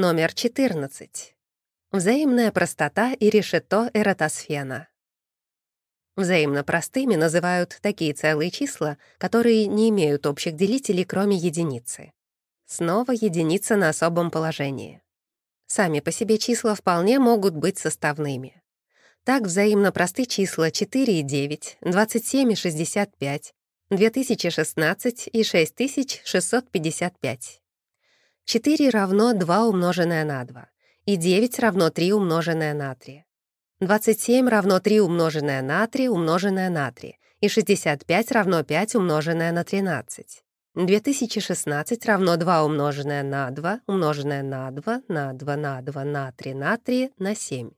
Номер 14. Взаимная простота и решето эратосфена. Взаимно простыми называют такие целые числа, которые не имеют общих делителей, кроме единицы. Снова единица на особом положении. Сами по себе числа вполне могут быть составными. Так взаимно просты числа 4 и 9, 27 и 65, 2016 и 6655. 4 равно 2 умноженное на 2, и 9 равно 3 умноженное на 3. 27 равно 3 умноженное на 3 умноженное на 3, и 65 равно 5 умноженное на 13. 2016 равно 2 умноженное на 2 умноженное на 2 на 2 на 2 на 3 на 3 на 7.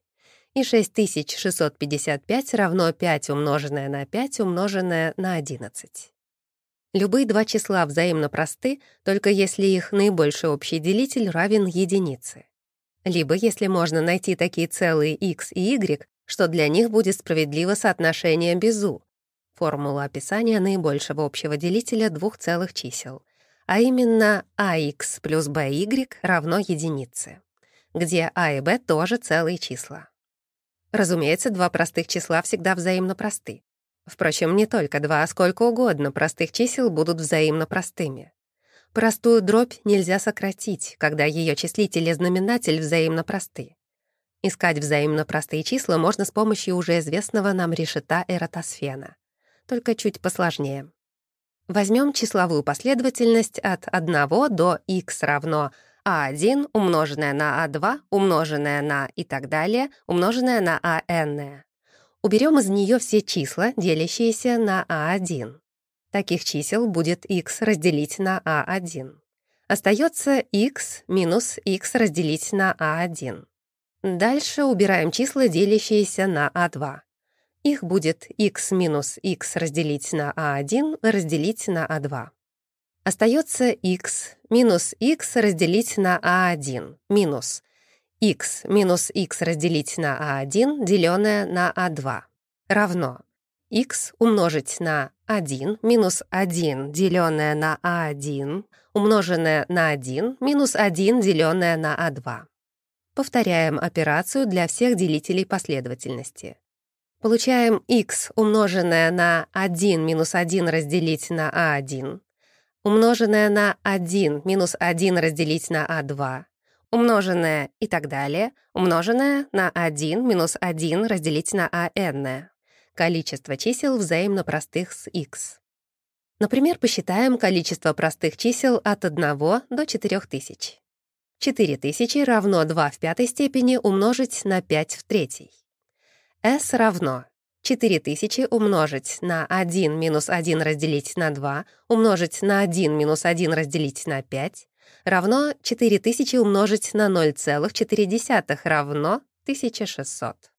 И 6655 равно 5 умноженное на 5 умноженное на 11. Любые два числа взаимно просты, только если их наибольший общий делитель равен единице. Либо если можно найти такие целые x и y, что для них будет справедливо соотношение без u, формула описания наибольшего общего делителя двух целых чисел, а именно ax плюс by равно единице, где a и b тоже целые числа. Разумеется, два простых числа всегда взаимно просты. Впрочем, не только два, а сколько угодно простых чисел будут взаимно простыми. Простую дробь нельзя сократить, когда ее числитель и знаменатель взаимно просты. Искать взаимно простые числа можно с помощью уже известного нам решета эратосфена только чуть посложнее. Возьмем числовую последовательность от 1 до x равно а1 умноженное на а2 умноженное на и так далее умноженное на ан. Уберем из нее все числа, делящиеся на а1. Таких чисел будет x разделить на а1. Остается x минус x разделить на а1. Дальше убираем числа, делящиеся на а2. Их будет x минус x разделить на а1 разделить на а2. Остается x минус x разделить на а1 минус x минус x разделить на а1, деленное на а2, равно x умножить на 1 минус 1, деленное на а1, умноженное на 1 минус 1, деленное на а2. Повторяем операцию для всех делителей последовательности. Получаем x, умноженное на 1 минус 1 разделить на а1, умноженное на 1 минус 1 разделить на а2, умноженное и так далее, умноженное на 1 минус 1 разделить на ан. Количество чисел взаимно простых с x. Например, посчитаем количество простых чисел от 1 до 4000. 4000 равно 2 в пятой степени умножить на 5 в третьей. S равно 4000 умножить на 1 минус 1 разделить на 2 умножить на 1 минус 1 разделить на 5 равно 4000 умножить на 0,4 равно 1600.